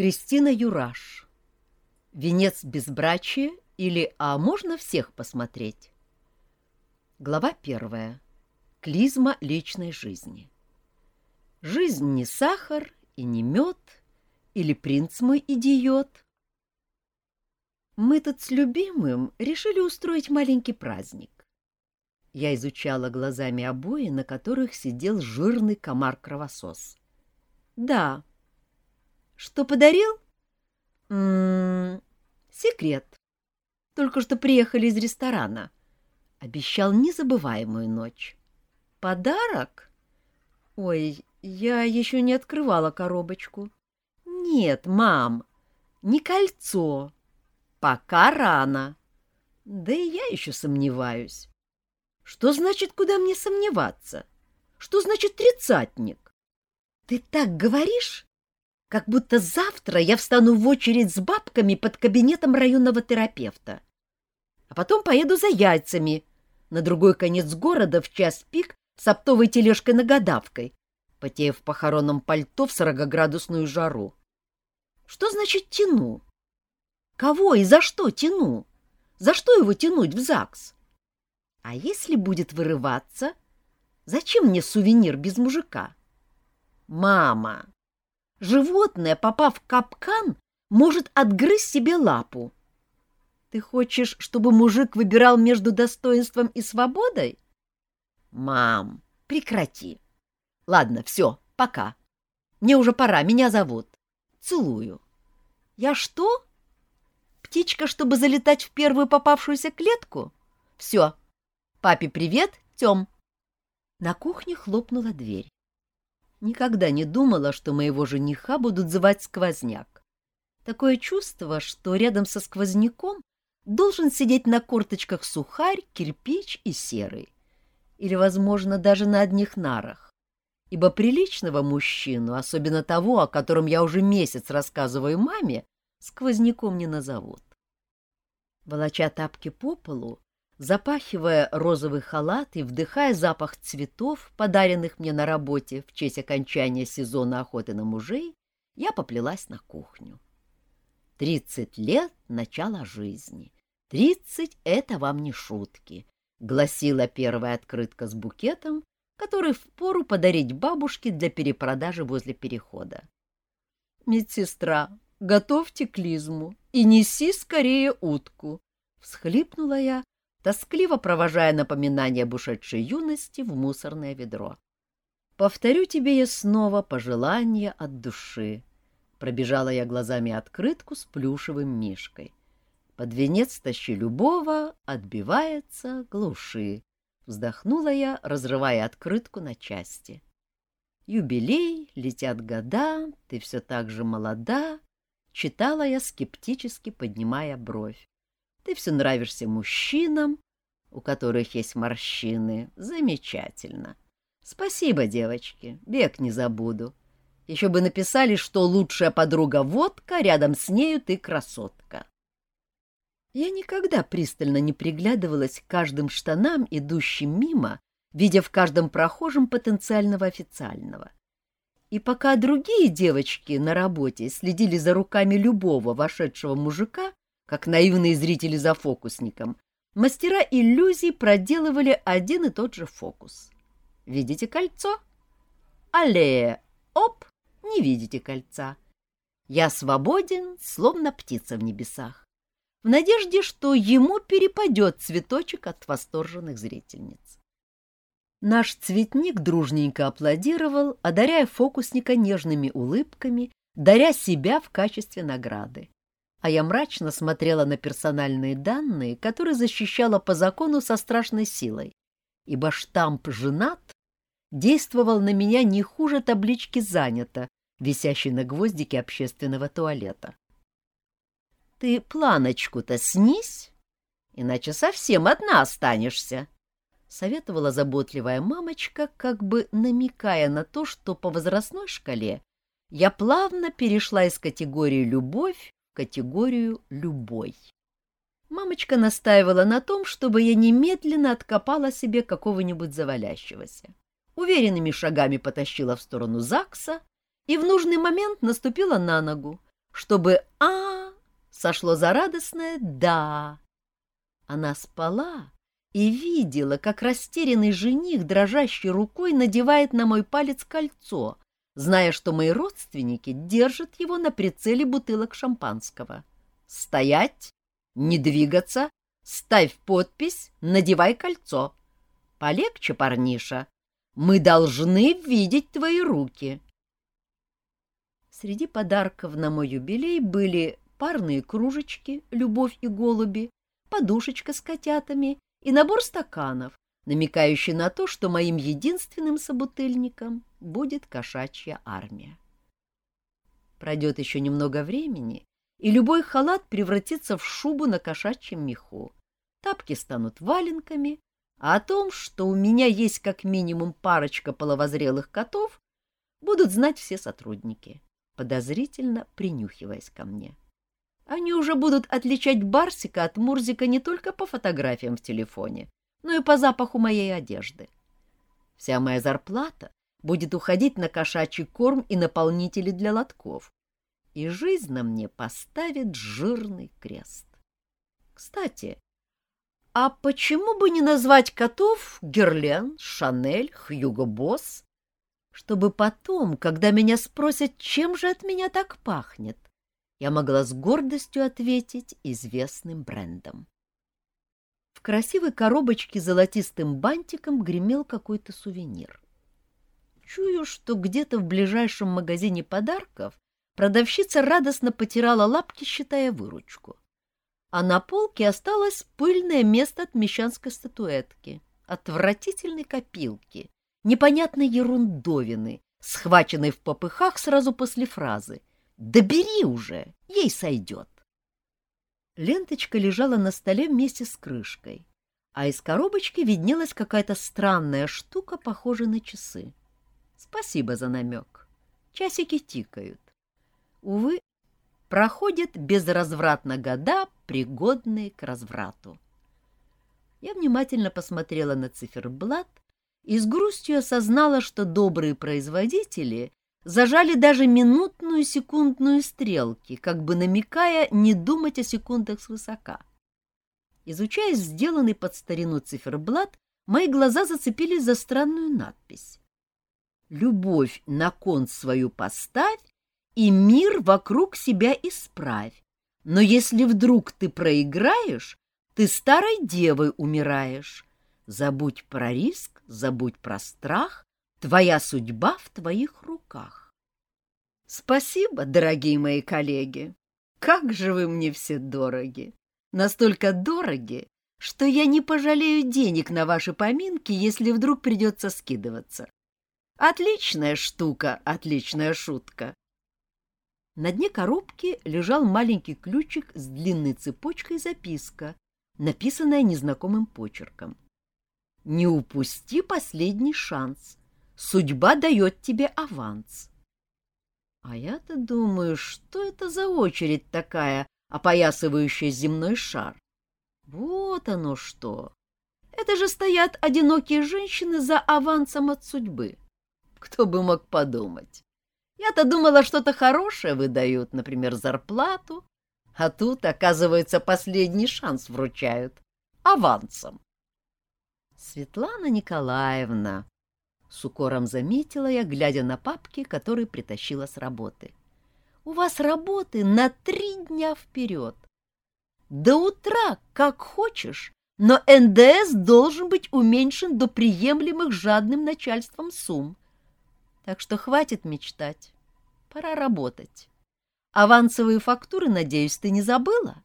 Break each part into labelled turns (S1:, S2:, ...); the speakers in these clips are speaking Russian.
S1: Кристина Юраш. Венец безбрачия или «А можно всех посмотреть?» Глава первая. Клизма личной жизни. Жизнь не сахар и не мед, или принц мой идиот. Мы тут с любимым решили устроить маленький праздник. Я изучала глазами обои, на которых сидел жирный комар-кровосос. Да. Что подарил? М м-м, -м -м, секрет. Только что приехали из ресторана. Обещал незабываемую ночь. Подарок? Ой, я еще не открывала коробочку. Нет, мам, не кольцо. Пока рано. Да и я еще сомневаюсь. Что значит, куда мне сомневаться? Что значит тридцатник? Ты так говоришь, как будто завтра я встану в очередь с бабками под кабинетом районного терапевта. А потом поеду за яйцами на другой конец города в час пик с оптовой тележкой-нагадавкой, потея в похоронном пальто в сорокоградусную жару. Что значит тяну? Кого и за что тяну? За что его тянуть в ЗАГС? А если будет вырываться? Зачем мне сувенир без мужика? Мама, животное, попав в капкан, может отгрызть себе лапу. Ты хочешь, чтобы мужик выбирал между достоинством и свободой? Мам, прекрати. Ладно, все, пока. Мне уже пора, меня зовут. Целую. Я что? Птичка, чтобы залетать в первую попавшуюся клетку? Все. Папе привет, Тем. На кухне хлопнула дверь. Никогда не думала, что моего жениха будут звать сквозняк. Такое чувство, что рядом со сквозняком должен сидеть на корточках сухарь, кирпич и серый. Или, возможно, даже на одних нарах. Ибо приличного мужчину, особенно того, о котором я уже месяц рассказываю маме, сквозняком не назовут. Волоча тапки по полу, запахивая розовый халат и вдыхая запах цветов, подаренных мне на работе в честь окончания сезона охоты на мужей, я поплелась на кухню. Тридцать лет — начала жизни. Тридцать — это вам не шутки, — гласила первая открытка с букетом, который впору подарить бабушке для перепродажи возле перехода. «Медсестра, готовьте клизму и неси скорее утку», — всхлипнула я, тоскливо провожая напоминание об ушедшей юности в мусорное ведро. «Повторю тебе я снова пожелание от души», — пробежала я глазами открытку с плюшевым мишкой. «Под венец тащи любого, отбивается, глуши», — вздохнула я, разрывая открытку на части. «Юбилей, летят года, ты все так же молода», — читала я, скептически поднимая бровь. Ты все нравишься мужчинам, у которых есть морщины. Замечательно. Спасибо, девочки, бег не забуду. Еще бы написали, что лучшая подруга водка, рядом с нею ты красотка. Я никогда пристально не приглядывалась к каждым штанам, идущим мимо, видя в каждом прохожем потенциального официального. И пока другие девочки на работе следили за руками любого вошедшего мужика, как наивные зрители за фокусником, мастера иллюзий проделывали один и тот же фокус. Видите кольцо? Аллея, оп, не видите кольца. Я свободен, словно птица в небесах, в надежде, что ему перепадет цветочек от восторженных зрительниц. Наш цветник дружненько аплодировал, одаряя фокусника нежными улыбками, даря себя в качестве награды а я мрачно смотрела на персональные данные, которые защищала по закону со страшной силой, ибо штамп «женат» действовал на меня не хуже таблички «занято», висящей на гвоздике общественного туалета. «Ты планочку-то снись, иначе совсем одна останешься», — советовала заботливая мамочка, как бы намекая на то, что по возрастной шкале я плавно перешла из категории «любовь» категорию «любой». Мамочка настаивала на том, чтобы я немедленно откопала себе какого-нибудь завалящегося. Уверенными шагами потащила в сторону ЗАГСа и в нужный момент наступила на ногу, чтобы «а» сошло за радостное «да». Она спала и видела, как растерянный жених дрожащей рукой надевает на мой палец кольцо, зная, что мои родственники держат его на прицеле бутылок шампанского. «Стоять! Не двигаться! Ставь подпись, надевай кольцо! Полегче, парниша! Мы должны видеть твои руки!» Среди подарков на мой юбилей были парные кружечки «Любовь и голуби», подушечка с котятами и набор стаканов, намекающий на то, что моим единственным собутыльником будет кошачья армия. Пройдет еще немного времени, и любой халат превратится в шубу на кошачьем меху. Тапки станут валенками, а о том, что у меня есть как минимум парочка половозрелых котов, будут знать все сотрудники, подозрительно принюхиваясь ко мне. Они уже будут отличать Барсика от Мурзика не только по фотографиям в телефоне, но и по запаху моей одежды. Вся моя зарплата будет уходить на кошачий корм и наполнители для лотков, и жизнь на мне поставит жирный крест. Кстати, а почему бы не назвать котов Герлен, Шанель, Хьюго Босс, чтобы потом, когда меня спросят, чем же от меня так пахнет, я могла с гордостью ответить известным брендом. В красивой коробочке золотистым бантиком гремел какой-то сувенир. Чую, что где-то в ближайшем магазине подарков продавщица радостно потирала лапки, считая выручку. А на полке осталось пыльное место от мещанской статуэтки, отвратительной копилки, непонятной ерундовины, схваченной в попыхах сразу после фразы да бери уже, ей сойдет. Ленточка лежала на столе вместе с крышкой, а из коробочки виднелась какая-то странная штука, похожая на часы. Спасибо за намек. Часики тикают. Увы, проходят безразвратно года, пригодные к разврату. Я внимательно посмотрела на циферблат и с грустью осознала, что добрые производители зажали даже минутную секундную стрелки, как бы намекая не думать о секундах свысока. Изучая сделанный под старину циферблат, мои глаза зацепились за странную надпись. «Любовь на кон свою поставь, и мир вокруг себя исправь. Но если вдруг ты проиграешь, ты старой девой умираешь. Забудь про риск, забудь про страх, Твоя судьба в твоих руках. Спасибо, дорогие мои коллеги. Как же вы мне все дороги. Настолько дороги, что я не пожалею денег на ваши поминки, если вдруг придется скидываться. Отличная штука, отличная шутка. На дне коробки лежал маленький ключик с длинной цепочкой записка, написанная незнакомым почерком. «Не упусти последний шанс. Судьба дает тебе аванс. А я-то думаю, что это за очередь такая, опоясывающая земной шар? Вот оно что! Это же стоят одинокие женщины за авансом от судьбы. Кто бы мог подумать? Я-то думала, что-то хорошее выдают, например, зарплату, а тут, оказывается, последний шанс вручают авансом. Светлана Николаевна, с укором заметила я, глядя на папки, которые притащила с работы. «У вас работы на три дня вперед. До утра, как хочешь, но НДС должен быть уменьшен до приемлемых жадным начальством сумм. Так что хватит мечтать. Пора работать. Авансовые фактуры, надеюсь, ты не забыла?»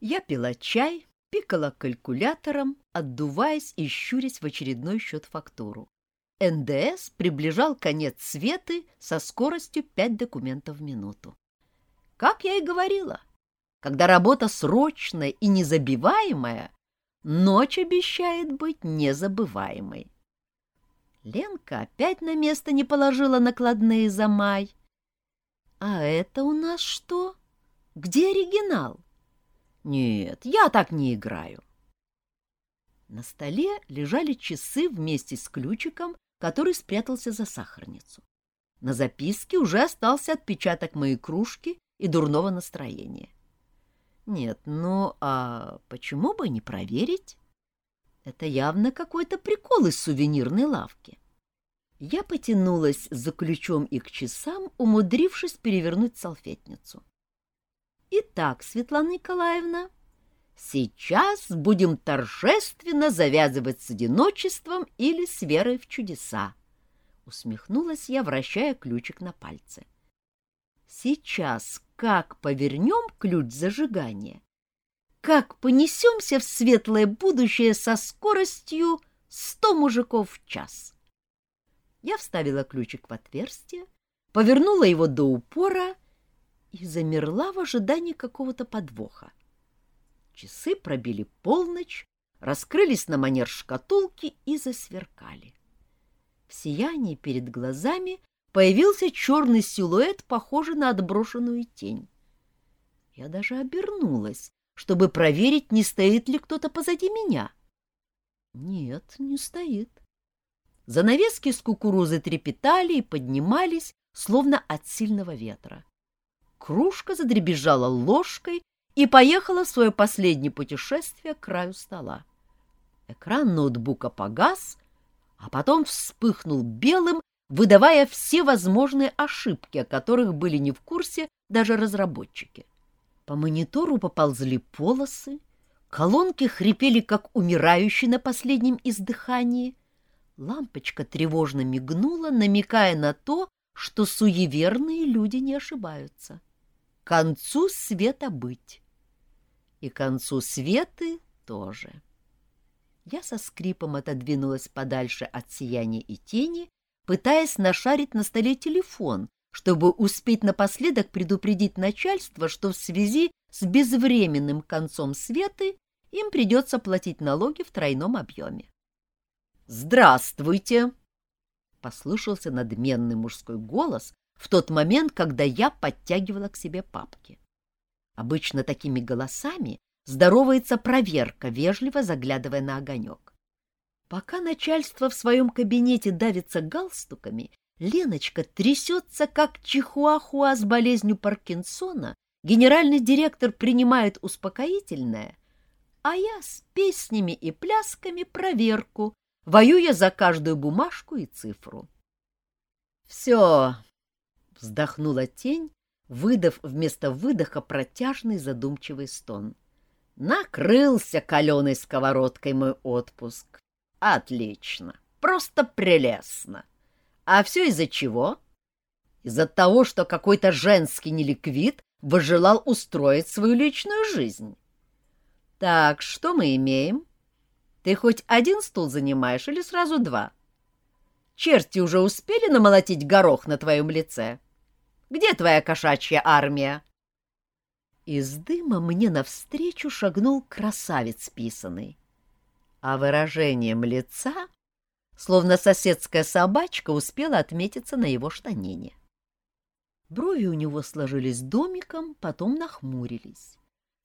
S1: Я пила чай, пикала калькулятором, отдуваясь и щурясь в очередной счет-фактуру. НДС приближал конец светы со скоростью 5 документов в минуту. Как я и говорила, когда работа срочная и незабиваемая, ночь обещает быть незабываемой. Ленка опять на место не положила накладные за май. А это у нас что? Где оригинал? Нет, я так не играю. На столе лежали часы вместе с ключиком который спрятался за сахарницу. На записке уже остался отпечаток моей кружки и дурного настроения. Нет, ну а почему бы не проверить? Это явно какой-то прикол из сувенирной лавки. Я потянулась за ключом и к часам, умудрившись перевернуть салфетницу. Итак, Светлана Николаевна, сейчас будем торжественно завязывать с одиночеством или с верой в чудеса. Усмехнулась я, вращая ключик на пальце. Сейчас как повернем ключ зажигания, как понесемся в светлое будущее со скоростью сто мужиков в час. Я вставила ключик в отверстие, повернула его до упора и замерла в ожидании какого-то подвоха. Часы пробили полночь, раскрылись на манер шкатулки и засверкали. В сиянии перед глазами появился черный силуэт, похожий на отброшенную тень. Я даже обернулась, чтобы проверить, не стоит ли кто-то позади меня. Нет, не стоит. Занавески с кукурузы трепетали и поднимались, словно от сильного ветра. Кружка задребезжала ложкой и поехала в свое последнее путешествие к краю стола. Экран ноутбука погас, а потом вспыхнул белым выдавая все возможные ошибки, о которых были не в курсе даже разработчики. По монитору поползли полосы, колонки хрипели, как умирающие на последнем издыхании. Лампочка тревожно мигнула, намекая на то, что суеверные люди не ошибаются. К концу света быть. И концу светы тоже. Я со скрипом отодвинулась подальше от сияния и тени пытаясь нашарить на столе телефон, чтобы успеть напоследок предупредить начальство, что в связи с безвременным концом светы им придется платить налоги в тройном объеме. «Здравствуйте!» — послышался надменный мужской голос в тот момент, когда я подтягивала к себе папки. Обычно такими голосами здоровается проверка, вежливо заглядывая на огонек. Пока начальство в своем кабинете давится галстуками, Леночка трясется, как чихуахуа с болезнью Паркинсона, генеральный директор принимает успокоительное, а я с песнями и плясками проверку, воюя за каждую бумажку и цифру. «Все!» — вздохнула тень, выдав вместо выдоха протяжный задумчивый стон. «Накрылся каленой сковородкой мой отпуск. Отлично, просто прелестно. А все из-за чего? Из-за того, что какой-то женский неликвид выжелал устроить свою личную жизнь. Так, что мы имеем? Ты хоть один стул занимаешь или сразу два? Черти уже успели намолотить горох на твоем лице? Где твоя кошачья армия? Из дыма мне навстречу шагнул красавец писанный а выражением лица, словно соседская собачка, успела отметиться на его штанине. Брови у него сложились домиком, потом нахмурились.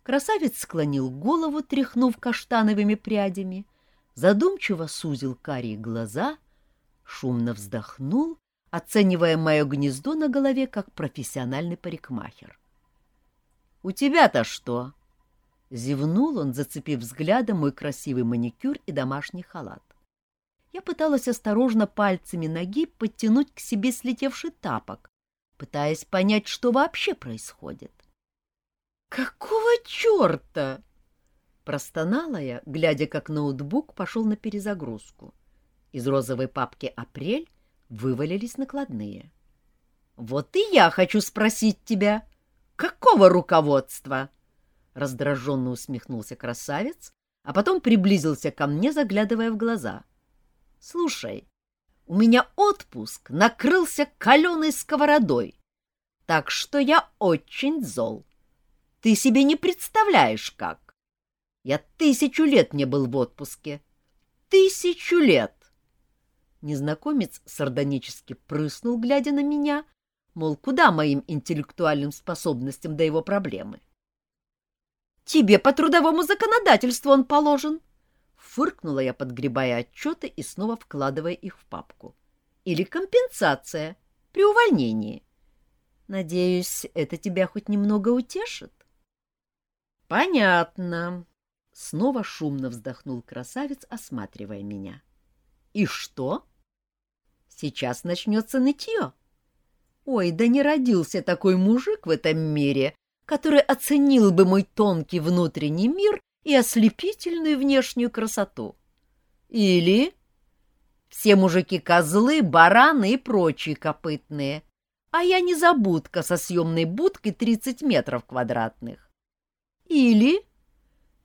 S1: Красавец склонил голову, тряхнув каштановыми прядями, задумчиво сузил карие глаза, шумно вздохнул, оценивая мое гнездо на голове как профессиональный парикмахер. — У тебя-то что? Зевнул он, зацепив взглядом мой красивый маникюр и домашний халат. Я пыталась осторожно пальцами ноги подтянуть к себе слетевший тапок, пытаясь понять, что вообще происходит. «Какого черта?» Простонала я, глядя, как ноутбук пошел на перезагрузку. Из розовой папки «Апрель» вывалились накладные. «Вот и я хочу спросить тебя, какого руководства?» Раздраженно усмехнулся красавец, а потом приблизился ко мне, заглядывая в глаза. — Слушай, у меня отпуск накрылся каленой сковородой, так что я очень зол. Ты себе не представляешь, как. Я тысячу лет не был в отпуске. Тысячу лет! Незнакомец сардонически прыснул, глядя на меня, мол, куда моим интеллектуальным способностям до его проблемы. — Тебе по трудовому законодательству он положен. Фыркнула я, подгребая отчеты и снова вкладывая их в папку. Или компенсация при увольнении. Надеюсь, это тебя хоть немного утешит? Понятно. Снова шумно вздохнул красавец, осматривая меня. И что? Сейчас начнется нытье. Ой, да не родился такой мужик в этом мире, который оценил бы мой тонкий внутренний мир и ослепительную внешнюю красоту. Или все мужики козлы, бараны и прочие копытные, а я не забудка со съемной будкой 30 метров квадратных. Или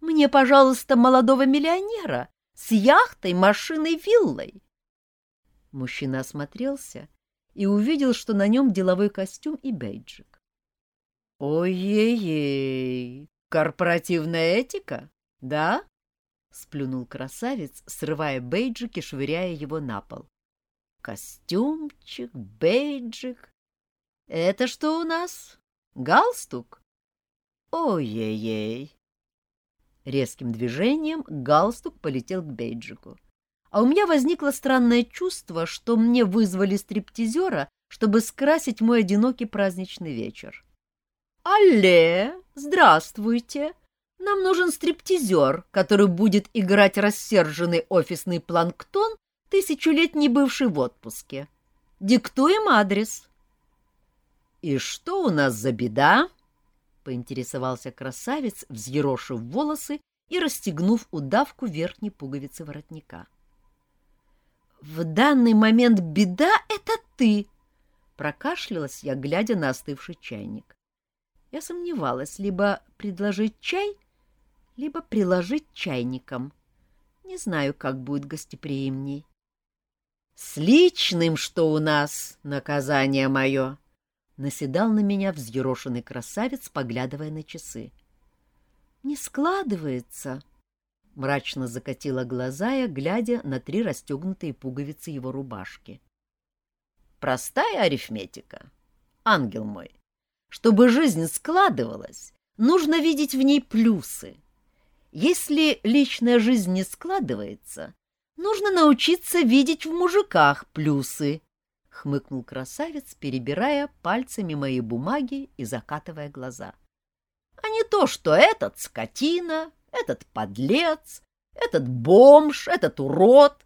S1: мне, пожалуйста, молодого миллионера с яхтой, машиной, виллой. Мужчина осмотрелся и увидел, что на нем деловой костюм и бейджик. «Ой-ей-ей! Корпоративная этика, да?» — сплюнул красавец, срывая бейджик и швыряя его на пол. «Костюмчик, бейджик. Это что у нас? Галстук? Ой-ей-ей!» Резким движением галстук полетел к бейджику. А у меня возникло странное чувство, что мне вызвали стриптизера, чтобы скрасить мой одинокий праздничный вечер. «Алле, здравствуйте! Нам нужен стриптизер, который будет играть рассерженный офисный планктон, тысячелетний бывший в отпуске. Диктуем адрес». «И что у нас за беда?» — поинтересовался красавец, взъерошив волосы и расстегнув удавку верхней пуговицы воротника. — «В данный момент беда — это ты!» Прокашлялась я, глядя на остывший чайник. Я сомневалась, либо предложить чай, либо приложить чайником. Не знаю, как будет гостеприимней. «С личным что у нас, наказание мое!» Наседал на меня взъерошенный красавец, поглядывая на часы. «Не складывается!» Мрачно закатила глаза я, глядя на три расстегнутые пуговицы его рубашки. Простая арифметика. Ангел мой, чтобы жизнь складывалась, нужно видеть в ней плюсы. Если личная жизнь не складывается, нужно научиться видеть в мужиках плюсы, — хмыкнул красавец, перебирая пальцами мои бумаги и закатывая глаза. — А не то, что этот скотина, этот подлец, этот бомж, этот урод,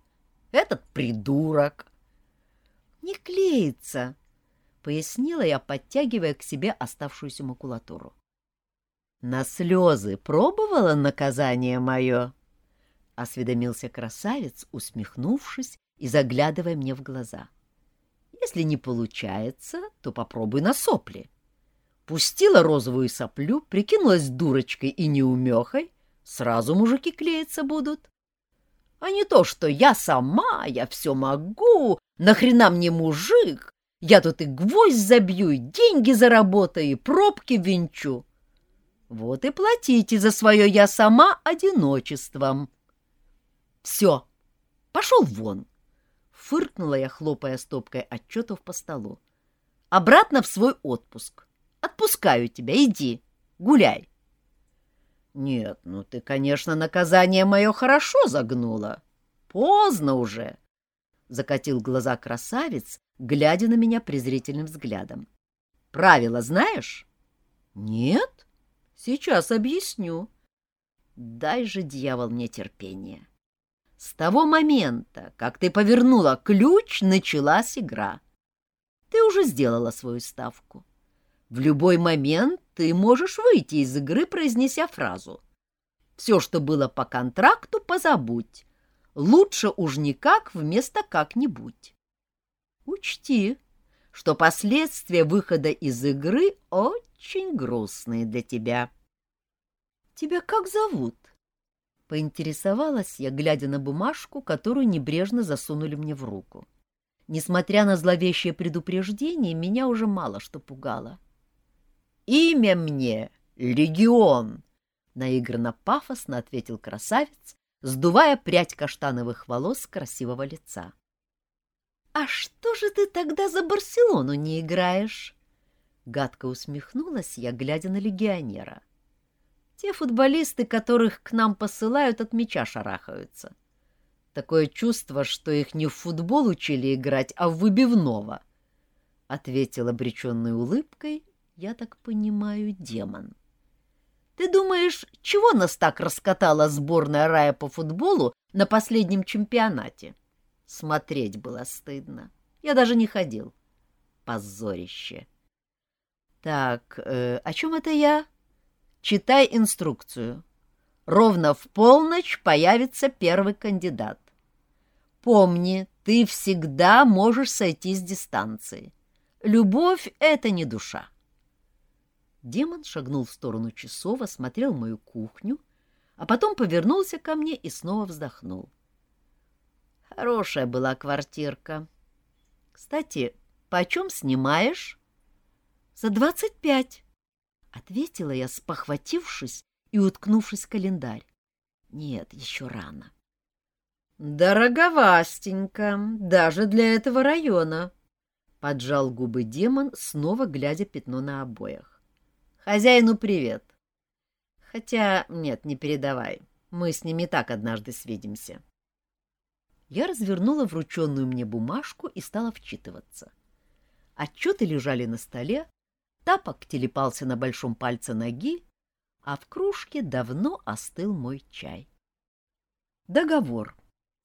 S1: этот придурок. Не клеится, пояснила я, подтягивая к себе оставшуюся макулатуру. На слезы пробовала наказание мое? — осведомился красавец, усмехнувшись и заглядывая мне в глаза. — Если не получается, то попробуй на сопли. Пустила розовую соплю, прикинулась дурочкой и неумехой, Сразу мужики клеиться будут. А не то, что я сама, я все могу, нахрена мне мужик, я тут и гвоздь забью, и деньги заработаю, и пробки венчу. Вот и платите за свое «я сама» одиночеством. Все, пошел вон, — фыркнула я, хлопая стопкой отчетов по столу. Обратно в свой отпуск. Отпускаю тебя, иди, гуляй. Нет, ну ты, конечно, наказание мое хорошо загнула. Поздно уже. Закатил глаза красавец, глядя на меня презрительным взглядом. Правила знаешь? Нет? Сейчас объясню. Дай же, дьявол, мне терпение. С того момента, как ты повернула ключ, началась игра. Ты уже сделала свою ставку. В любой момент ты можешь выйти из игры, произнеся фразу «Все, что было по контракту, позабудь. Лучше уж никак вместо как-нибудь». Учти, что последствия выхода из игры очень грустные для тебя. «Тебя как зовут?» — поинтересовалась я, глядя на бумажку, которую небрежно засунули мне в руку. Несмотря на зловещее предупреждение, меня уже мало что пугало. — Имя мне — Легион, — наигранно пафосно ответил красавец, сдувая прядь каштановых волос красивого лица. — А что же ты тогда за Барселону не играешь? Гадко усмехнулась я, глядя на легионера. Те футболисты, которых к нам посылают, от мяча шарахаются. Такое чувство, что их не в футбол учили играть, а в выбивного. ответил обреченной улыбкой, я так понимаю, демон. Ты думаешь, чего нас так раскатала сборная рая по футболу на последнем чемпионате? Смотреть было стыдно. Я даже не ходил. Позорище. Так, э, о чем это я? Читай инструкцию. Ровно в полночь появится первый кандидат. Помни, ты всегда можешь сойти с дистанции. Любовь — это не душа. Демон шагнул в сторону часов, осмотрел мою кухню, а потом повернулся ко мне и снова вздохнул. Хорошая была квартирка. Кстати, почем снимаешь? За двадцать пять, — ответила я, спохватившись и уткнувшись в календарь. Нет, еще рано. Дороговастенько, даже для этого района, — поджал губы демон, снова глядя пятно на обоях. Хозяину привет. Хотя, нет, не передавай. Мы с ним и так однажды свидимся. Я развернула врученную мне бумажку и стала вчитываться. Отчеты лежали на столе, тапок телепался на большом пальце ноги, а в кружке давно остыл мой чай. Договор.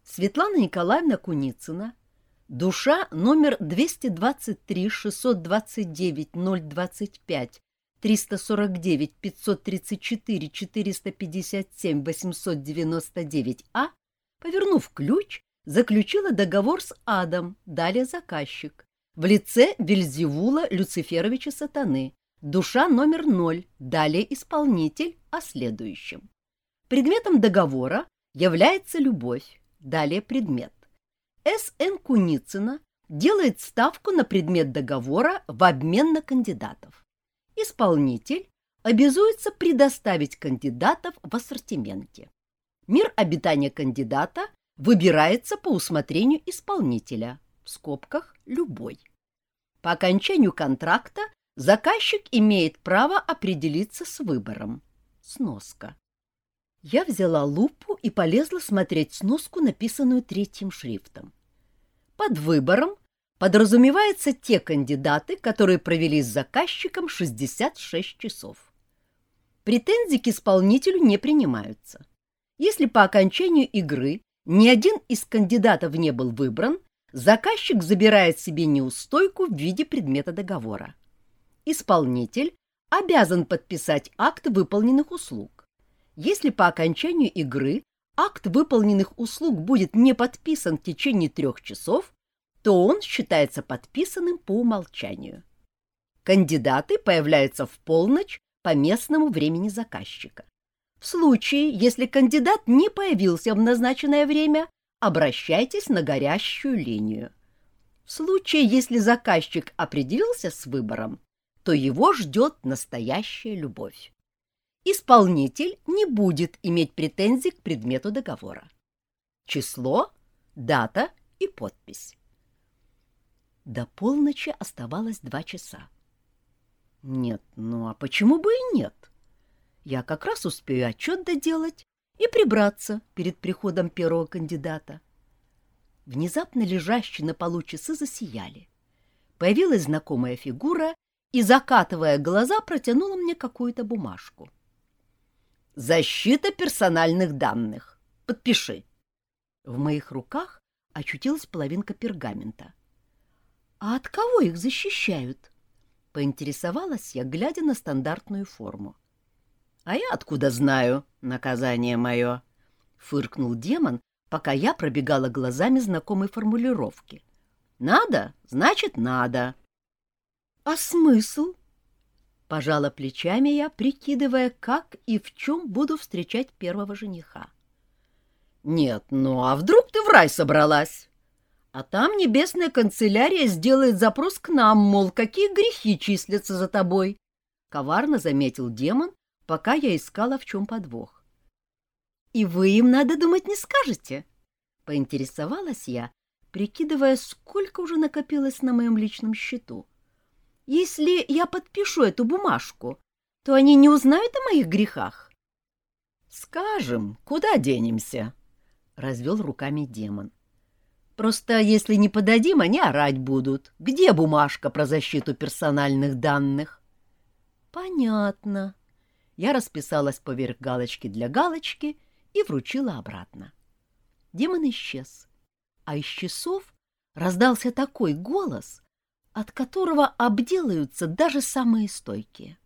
S1: Светлана Николаевна Куницына, душа номер 223 629 025 349, 534, 457, 899А, повернув ключ, заключила договор с адом, далее заказчик, в лице Вельзевула Люциферовича Сатаны, душа номер ноль, далее исполнитель о следующем. Предметом договора является любовь, далее предмет. С.Н. Куницына делает ставку на предмет договора в обмен на кандидатов исполнитель обязуется предоставить кандидатов в ассортименте. Мир обитания кандидата выбирается по усмотрению исполнителя, в скобках «любой». По окончанию контракта заказчик имеет право определиться с выбором. Сноска. Я взяла лупу и полезла смотреть сноску, написанную третьим шрифтом. Под выбором подразумеваются те кандидаты, которые провели с заказчиком 66 часов. Претензии к исполнителю не принимаются. Если по окончанию игры ни один из кандидатов не был выбран, заказчик забирает себе неустойку в виде предмета договора. Исполнитель обязан подписать акт выполненных услуг. Если по окончанию игры акт выполненных услуг будет не подписан в течение трех часов, то он считается подписанным по умолчанию. Кандидаты появляются в полночь по местному времени заказчика. В случае, если кандидат не появился в назначенное время, обращайтесь на горящую линию. В случае, если заказчик определился с выбором, то его ждет настоящая любовь. Исполнитель не будет иметь претензий к предмету договора. Число, дата и подпись. До полночи оставалось два часа. Нет, ну а почему бы и нет? Я как раз успею отчет доделать и прибраться перед приходом первого кандидата. Внезапно лежащие на полу часы засияли. Появилась знакомая фигура и, закатывая глаза, протянула мне какую-то бумажку. «Защита персональных данных. Подпиши». В моих руках очутилась половинка пергамента. «А от кого их защищают?» — поинтересовалась я, глядя на стандартную форму. «А я откуда знаю наказание мое?» — фыркнул демон, пока я пробегала глазами знакомой формулировки. «Надо, значит, надо». «А смысл?» — пожала плечами я, прикидывая, как и в чем буду встречать первого жениха. «Нет, ну а вдруг ты в рай собралась?» А там небесная канцелярия сделает запрос к нам, мол, какие грехи числятся за тобой. Коварно заметил демон, пока я искала, в чем подвох. И вы им, надо думать, не скажете? Поинтересовалась я, прикидывая, сколько уже накопилось на моем личном счету. Если я подпишу эту бумажку, то они не узнают о моих грехах. — Скажем, куда денемся? — развел руками демон. Просто если не подадим, они орать будут. Где бумажка про защиту персональных данных? Понятно. Я расписалась поверх галочки для галочки и вручила обратно. Демон исчез, а из часов раздался такой голос, от которого обделаются даже самые стойкие.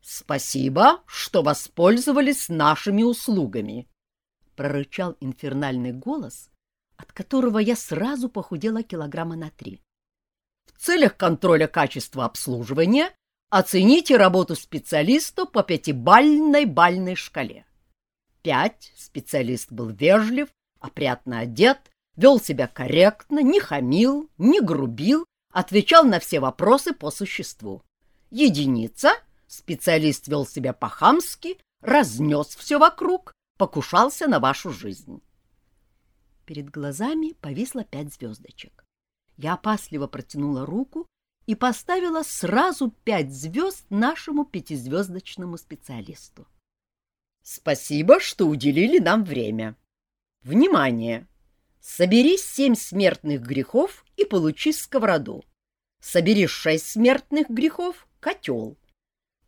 S1: «Спасибо, что воспользовались нашими услугами», — прорычал инфернальный голос, от которого я сразу похудела килограмма на три. «В целях контроля качества обслуживания оцените работу специалиста по пятибальной бальной шкале. Пять — специалист был вежлив, опрятно одет, вел себя корректно, не хамил, не грубил, отвечал на все вопросы по существу. Единица — специалист вел себя по-хамски, разнес все вокруг, покушался на вашу жизнь. Перед глазами повисло пять звездочек. Я опасливо протянула руку и поставила сразу пять звезд нашему пятизвездочному специалисту. Спасибо, что уделили нам время. Внимание! Собери семь смертных грехов и получи сковороду. Собери шесть смертных грехов — котел.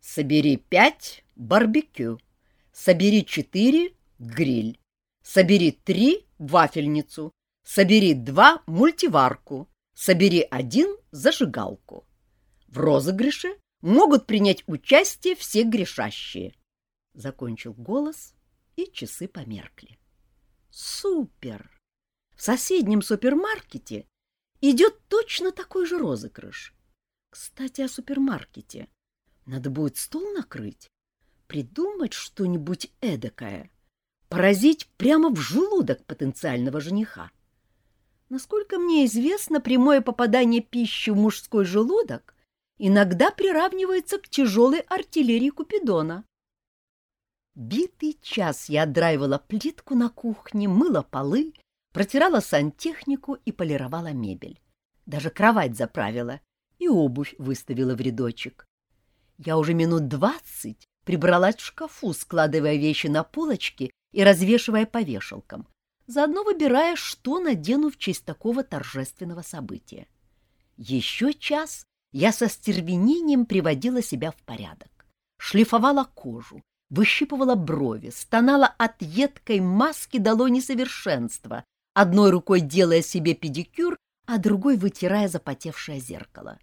S1: Собери пять — барбекю. Собери четыре — гриль. Собери три — вафельницу. Собери два — мультиварку. Собери один — зажигалку. В розыгрыше могут принять участие все грешащие. Закончил голос, и часы померкли. Супер! В соседнем супермаркете идет точно такой же розыгрыш. Кстати, о супермаркете. Надо будет стол накрыть, придумать что-нибудь эдакое, поразить прямо в желудок потенциального жениха. Насколько мне известно, прямое попадание пищи в мужской желудок иногда приравнивается к тяжелой артиллерии Купидона. Битый час я отдраивала плитку на кухне, мыла полы, протирала сантехнику и полировала мебель. Даже кровать заправила и обувь выставила в рядочек. Я уже минут двадцать прибралась в шкафу, складывая вещи на полочки и развешивая по вешалкам, заодно выбирая, что надену в честь такого торжественного события. Еще час я со стервенением приводила себя в порядок, шлифовала кожу, выщипывала брови, стонала от едкой маски дало несовершенства, одной рукой делая себе педикюр, а другой вытирая запотевшее зеркало.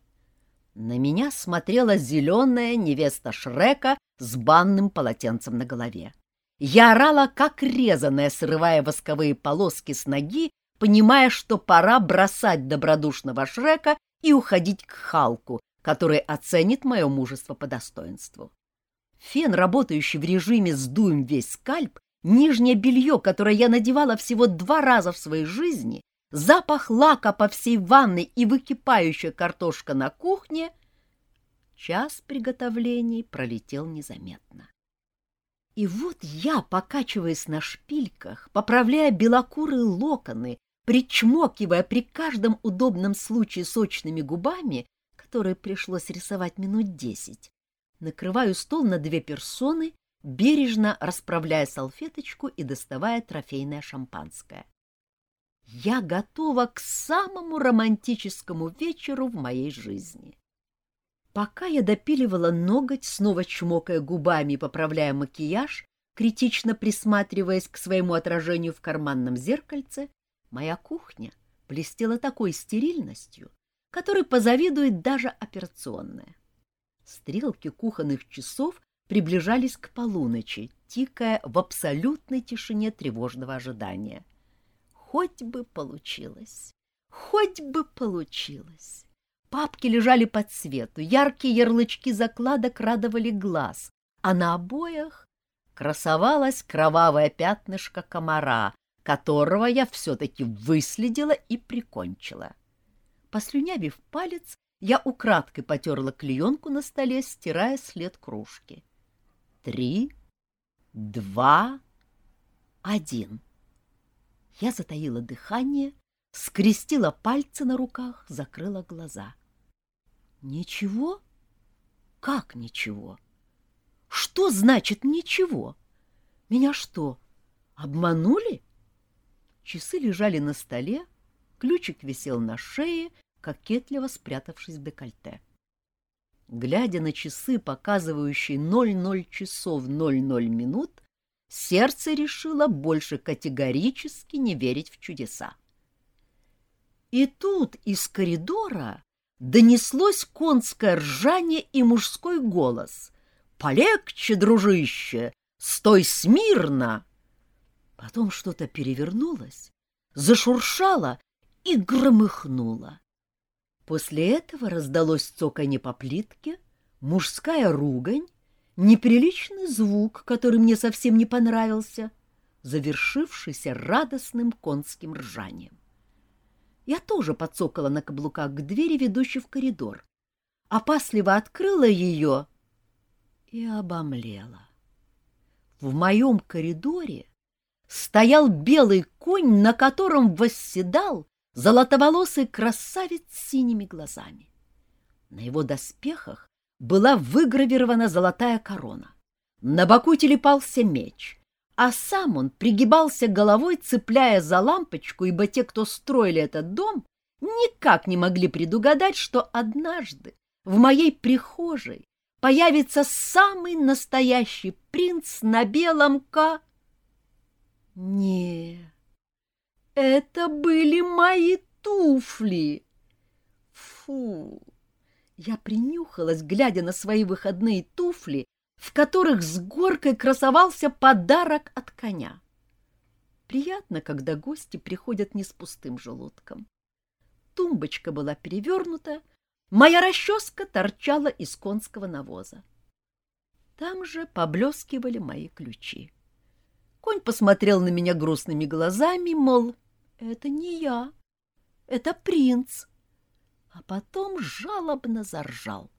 S1: На меня смотрела зеленая невеста Шрека с банным полотенцем на голове. Я орала, как резаная, срывая восковые полоски с ноги, понимая, что пора бросать добродушного Шрека и уходить к Халку, который оценит мое мужество по достоинству. Фен, работающий в режиме «сдуем весь скальп», нижнее белье, которое я надевала всего два раза в своей жизни, запах лака по всей ванной и выкипающая картошка на кухне, час приготовлений пролетел незаметно. И вот я, покачиваясь на шпильках, поправляя белокурые локоны, причмокивая при каждом удобном случае сочными губами, которые пришлось рисовать минут десять, накрываю стол на две персоны, бережно расправляя салфеточку и доставая трофейное шампанское. Я готова к самому романтическому вечеру в моей жизни. Пока я допиливала ноготь, снова чмокая губами поправляя макияж, критично присматриваясь к своему отражению в карманном зеркальце, моя кухня блестела такой стерильностью, которой позавидует даже операционная. Стрелки кухонных часов приближались к полуночи, тикая в абсолютной тишине тревожного ожидания. Хоть бы получилось, хоть бы получилось. Папки лежали по цвету, яркие ярлычки закладок радовали глаз, а на обоях красовалось кровавое пятнышко комара, которого я все-таки выследила и прикончила. Послюнявив палец, я украдкой потерла клеенку на столе, стирая след кружки. Три, два, один. Я затаила дыхание, скрестила пальцы на руках, закрыла глаза. Ничего? Как ничего? Что значит ничего? Меня что, обманули? Часы лежали на столе, ключик висел на шее, кокетливо спрятавшись в декольте. Глядя на часы, показывающие 00 часов 00 минут, сердце решило больше категорически не верить в чудеса. И тут из коридора донеслось конское ржание и мужской голос. «Полегче, дружище! Стой смирно!» Потом что-то перевернулось, зашуршало и громыхнуло. После этого раздалось цоканье по плитке, мужская ругань, неприличный звук, который мне совсем не понравился, завершившийся радостным конским ржанием. Я тоже подсокала на каблуках к двери, ведущей в коридор, опасливо открыла ее и обомлела. В моем коридоре стоял белый конь, на котором восседал золотоволосый красавец с синими глазами. На его доспехах была выгравирована золотая корона. На боку телепался меч, а сам он пригибался головой, цепляя за лампочку, ибо те, кто строили этот дом, никак не могли предугадать, что однажды в моей прихожей появится самый настоящий принц на белом ка... Не, это были мои туфли. Фу! Я принюхалась, глядя на свои выходные туфли, в которых с горкой красовался подарок от коня. Приятно, когда гости приходят не с пустым желудком. Тумбочка была перевернута, моя расческа торчала из конского навоза. Там же поблескивали мои ключи. Конь посмотрел на меня грустными глазами, мол, это не я, это принц, а потом жалобно заржал.